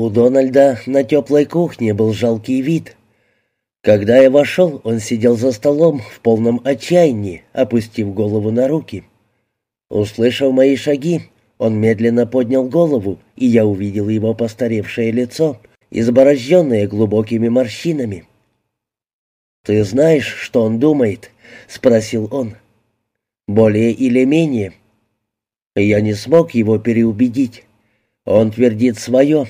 У Дональда на теплой кухне был жалкий вид. Когда я вошел, он сидел за столом в полном отчаянии, опустив голову на руки. Услышав мои шаги, он медленно поднял голову, и я увидел его постаревшее лицо, изборожденное глубокими морщинами. «Ты знаешь, что он думает?» — спросил он. «Более или менее». Я не смог его переубедить. Он твердит свое,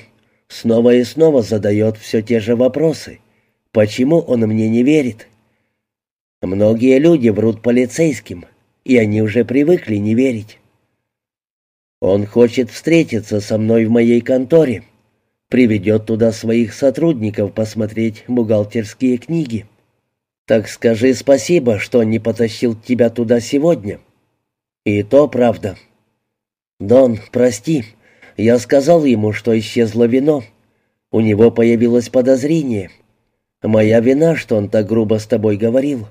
снова и снова задает все те же вопросы. Почему он мне не верит? Многие люди врут полицейским, и они уже привыкли не верить. Он хочет встретиться со мной в моей конторе, приведет туда своих сотрудников посмотреть бухгалтерские книги. Так скажи спасибо, что не потащил тебя туда сегодня. И то правда. Дон, прости, я сказал ему, что исчезло вино. У него появилось подозрение. Моя вина, что он так грубо с тобой говорил.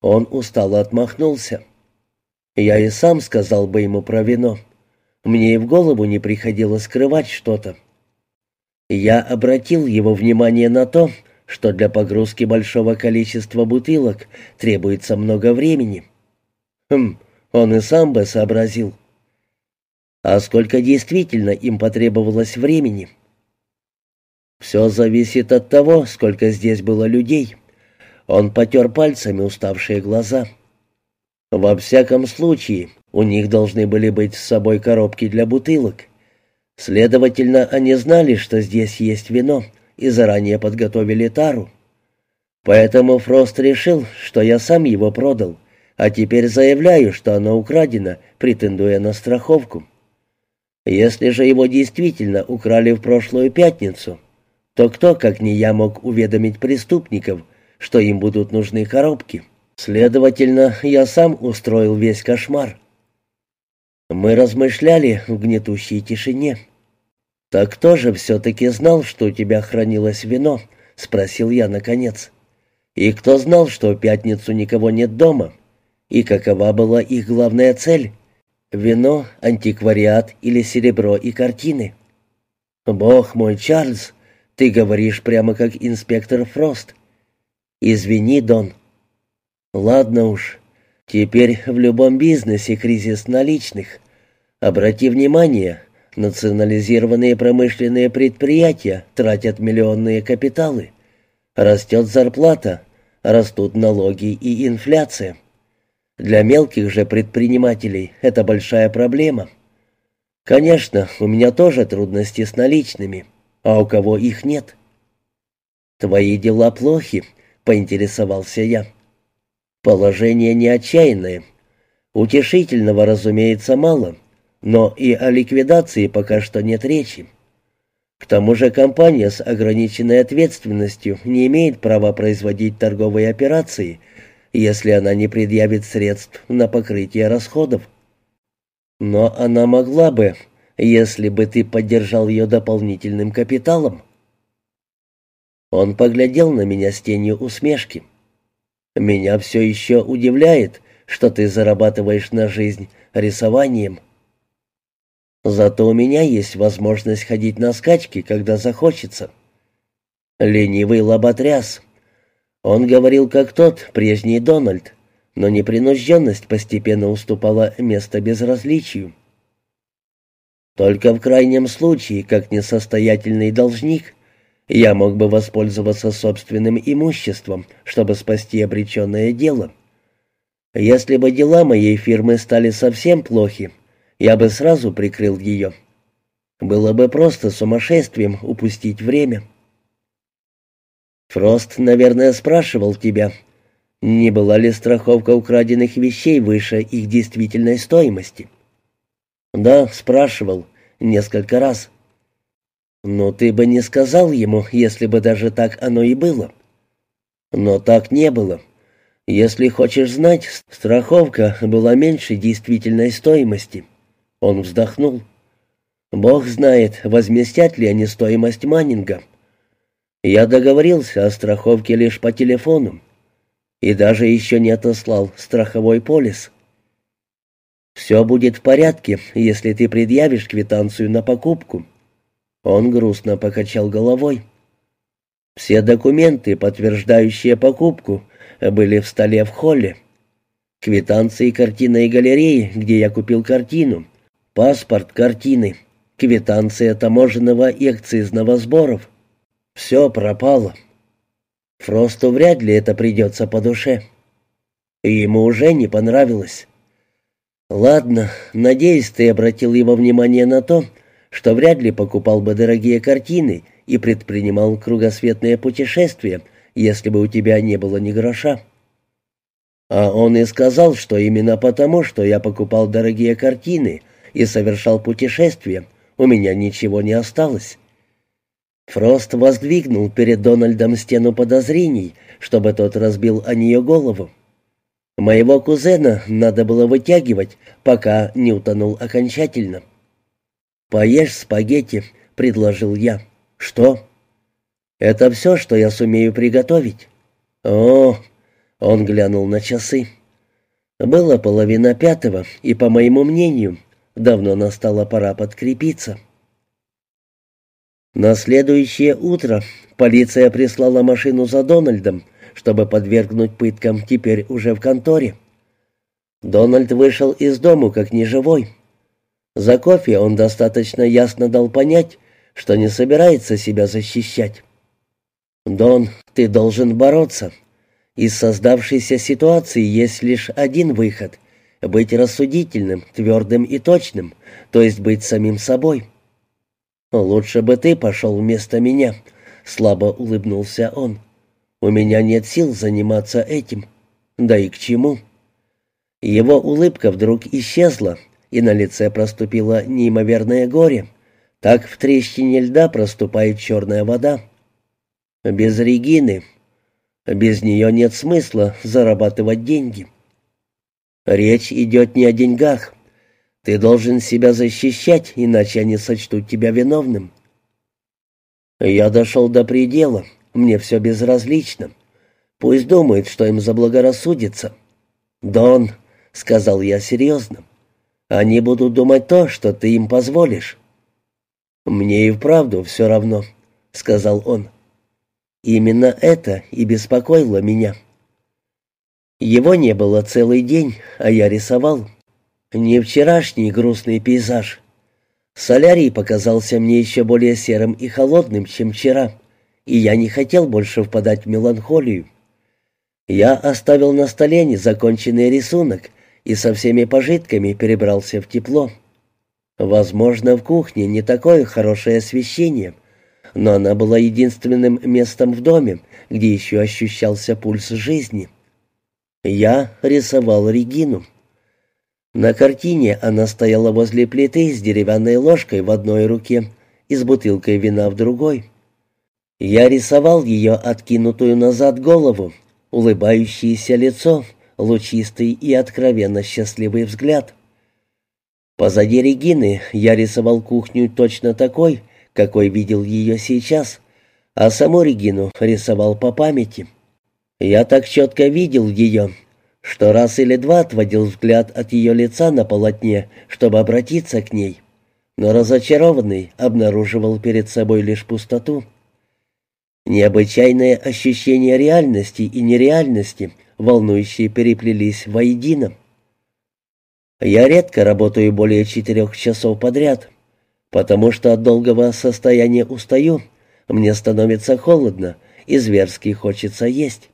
Он устало отмахнулся. Я и сам сказал бы ему про вино. Мне и в голову не приходило скрывать что-то. Я обратил его внимание на то, что для погрузки большого количества бутылок требуется много времени. Хм, он и сам бы сообразил. А сколько действительно им потребовалось времени? Все зависит от того, сколько здесь было людей. Он потер пальцами уставшие глаза. Во всяком случае, у них должны были быть с собой коробки для бутылок. Следовательно, они знали, что здесь есть вино, и заранее подготовили тару. Поэтому Фрост решил, что я сам его продал, а теперь заявляю, что оно украдено, претендуя на страховку. Если же его действительно украли в прошлую пятницу, то кто, как не я, мог уведомить преступников, что им будут нужны коробки? Следовательно, я сам устроил весь кошмар. Мы размышляли в гнетущей тишине. «Так кто же все-таки знал, что у тебя хранилось вино?» — спросил я наконец. «И кто знал, что в пятницу никого нет дома? И какова была их главная цель? Вино, антиквариат или серебро и картины?» «Бог мой, Чарльз, ты говоришь прямо как инспектор Фрост». «Извини, Дон». «Ладно уж, Теперь в любом бизнесе кризис наличных. Обрати внимание, национализированные промышленные предприятия тратят миллионные капиталы. Растет зарплата, растут налоги и инфляция. Для мелких же предпринимателей это большая проблема. Конечно, у меня тоже трудности с наличными, а у кого их нет? «Твои дела плохи», — поинтересовался я. Положение не отчаянное. Утешительного, разумеется, мало, но и о ликвидации пока что нет речи. К тому же компания с ограниченной ответственностью не имеет права производить торговые операции, если она не предъявит средств на покрытие расходов. Но она могла бы, если бы ты поддержал ее дополнительным капиталом. Он поглядел на меня с тенью усмешки. Меня все еще удивляет, что ты зарабатываешь на жизнь рисованием. Зато у меня есть возможность ходить на скачки, когда захочется. Ленивый лоботряс. Он говорил, как тот, прежний Дональд, но непринужденность постепенно уступала место безразличию. Только в крайнем случае, как несостоятельный должник, я мог бы воспользоваться собственным имуществом, чтобы спасти обреченное дело. Если бы дела моей фирмы стали совсем плохи, я бы сразу прикрыл ее. Было бы просто сумасшествием упустить время. Фрост, наверное, спрашивал тебя, не была ли страховка украденных вещей выше их действительной стоимости. Да, спрашивал, несколько раз. «Но ты бы не сказал ему, если бы даже так оно и было». «Но так не было. Если хочешь знать, страховка была меньше действительной стоимости». Он вздохнул. «Бог знает, возместят ли они стоимость Маннинга. Я договорился о страховке лишь по телефону и даже еще не отослал страховой полис». «Все будет в порядке, если ты предъявишь квитанцию на покупку». Он грустно покачал головой. Все документы, подтверждающие покупку, были в столе в холле. Квитанции картинной галереи, где я купил картину, паспорт картины, квитанция таможенного и акцизного сборов. Все пропало. Фросту вряд ли это придется по душе. Ему уже не понравилось. Ладно, надеюсь, ты обратил его внимание на то, что вряд ли покупал бы дорогие картины и предпринимал кругосветные путешествия, если бы у тебя не было ни гроша. А он и сказал, что именно потому, что я покупал дорогие картины и совершал путешествия, у меня ничего не осталось. Фрост воздвигнул перед Дональдом стену подозрений, чтобы тот разбил о нее голову. Моего кузена надо было вытягивать, пока не утонул окончательно. «Поешь спагетти», — предложил я. «Что?» «Это все, что я сумею приготовить». «О, он глянул на часы. Было половина пятого, и, по моему мнению, давно настала пора подкрепиться. На следующее утро полиция прислала машину за Дональдом, чтобы подвергнуть пыткам теперь уже в конторе. Дональд вышел из дому как неживой. За кофе он достаточно ясно дал понять, что не собирается себя защищать. «Дон, ты должен бороться», из создавшейся ситуации есть лишь один выход — быть рассудительным, твердым и точным, то есть быть самим собой. «Лучше бы ты пошел вместо меня», — слабо улыбнулся он. «У меня нет сил заниматься этим. Да и к чему?» Его улыбка вдруг исчезла, и на лице проступило неимоверное горе. Так в трещине льда проступает черная вода. Без Регины без нее нет смысла зарабатывать деньги. Речь идет не о деньгах. Ты должен себя защищать, иначе они сочтут тебя виновным. Я дошел до предела, мне все безразлично. Пусть думают, что им заблагорассудится. «Дон», — сказал я серьезно, — «они будут думать то, что ты им позволишь». «Мне и вправду все равно», — сказал он. Именно это и беспокоило меня. Его не было целый день, а я рисовал. Не вчерашний грустный пейзаж. Солярий показался мне еще более серым и холодным, чем вчера, и я не хотел больше впадать в меланхолию. Я оставил на столе незаконченный рисунок и со всеми пожитками перебрался в тепло. Возможно, в кухне не такое хорошее освещение — но она была единственным местом в доме, где еще ощущался пульс жизни. Я рисовал Регину. На картине она стояла возле плиты с деревянной ложкой в одной руке и с бутылкой вина в другой. Я рисовал ее откинутую назад голову, улыбающееся лицо, лучистый и откровенно счастливый взгляд. Позади Регины я рисовал кухню точно такой, какой видел ее сейчас, а саму Регину рисовал по памяти. Я так четко видел ее, что раз или два отводил взгляд от ее лица на полотне, чтобы обратиться к ней, но разочарованный обнаруживал перед собой лишь пустоту. Необычайные ощущения реальности и нереальности, волнующие, переплелись воедино. Я редко работаю более четырех часов подряд, потому что от долгого состояния устаю, мне становится холодно и зверски хочется есть.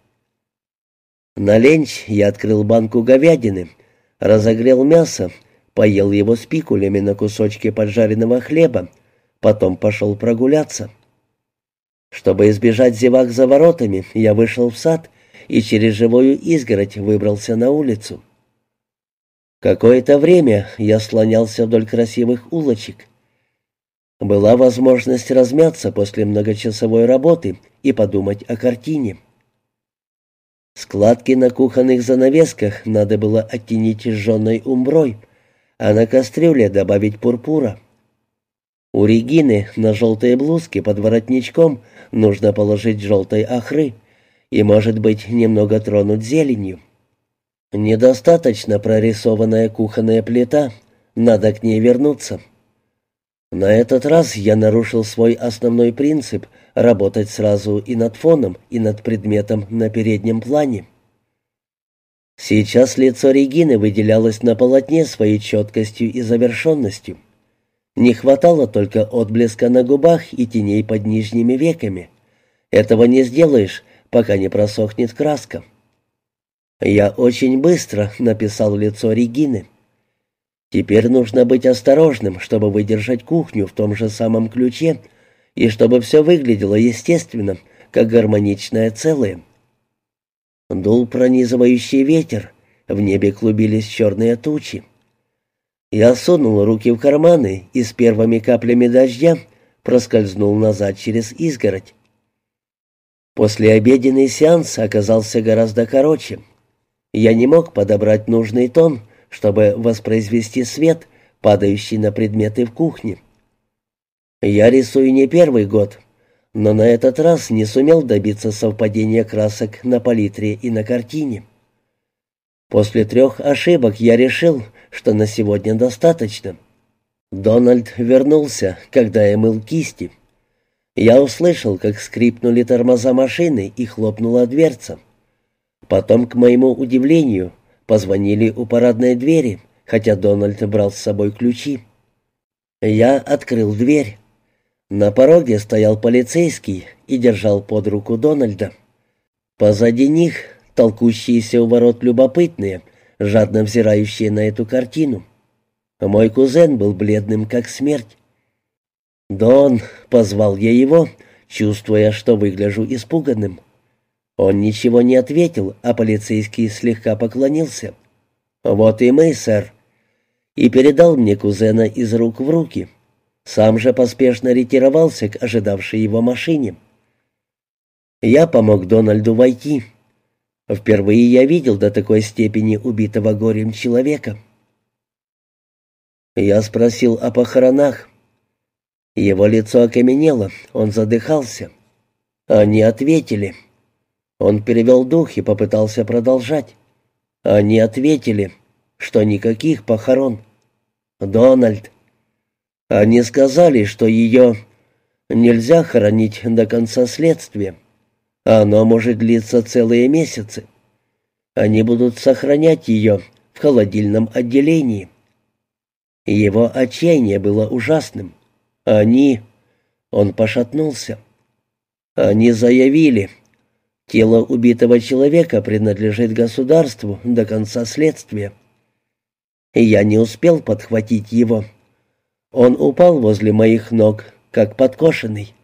На ленч я открыл банку говядины, разогрел мясо, поел его с пикулями на кусочки поджаренного хлеба, потом пошел прогуляться. Чтобы избежать зевак за воротами, я вышел в сад и через живую изгородь выбрался на улицу. Какое-то время я слонялся вдоль красивых улочек, была возможность размяться после многочасовой работы и подумать о картине. Складки на кухонных занавесках надо было оттенить жженой умброй, а на кастрюле добавить пурпура. У Регины на желтой блузке под воротничком нужно положить желтой охры и, может быть, немного тронуть зеленью. Недостаточно прорисованная кухонная плита, надо к ней вернуться. На этот раз я нарушил свой основной принцип — работать сразу и над фоном, и над предметом на переднем плане. Сейчас лицо Регины выделялось на полотне своей четкостью и завершенностью. Не хватало только отблеска на губах и теней под нижними веками. Этого не сделаешь, пока не просохнет краска. Я очень быстро написал лицо Регины. Теперь нужно быть осторожным, чтобы выдержать кухню в том же самом ключе и чтобы все выглядело естественно, как гармоничное целое. Дул пронизывающий ветер, в небе клубились черные тучи. Я сунул руки в карманы и с первыми каплями дождя проскользнул назад через изгородь. Послеобеденный сеанс оказался гораздо короче. Я не мог подобрать нужный тон, чтобы воспроизвести свет, падающий на предметы в кухне. Я рисую не первый год, но на этот раз не сумел добиться совпадения красок на палитре и на картине. После трех ошибок я решил, что на сегодня достаточно. Дональд вернулся, когда я мыл кисти. Я услышал, как скрипнули тормоза машины и хлопнула дверца. Потом, к моему удивлению, позвонили у парадной двери, хотя Дональд брал с собой ключи. Я открыл дверь. На пороге стоял полицейский и держал под руку Дональда. Позади них толкущиеся у ворот любопытные, жадно взирающие на эту картину. Мой кузен был бледным, как смерть. «Дон!» — позвал я его, чувствуя, что выгляжу испуганным. Он ничего не ответил, а полицейский слегка поклонился. «Вот и мы, сэр!» И передал мне кузена из рук в руки. Сам же поспешно ретировался к ожидавшей его машине. Я помог Дональду войти. Впервые я видел до такой степени убитого горем человека. Я спросил о похоронах. Его лицо окаменело, он задыхался. Они ответили. Он перевел дух и попытался продолжать. Они ответили, что никаких похорон. Дональд. Они сказали, что ее нельзя хоронить до конца следствия. Оно может длиться целые месяцы. Они будут сохранять ее в холодильном отделении. Его отчаяние было ужасным. Они... Он пошатнулся. Они заявили, тело убитого человека принадлежит государству до конца следствия. Я не успел подхватить его. Он упал возле моих ног, как подкошенный.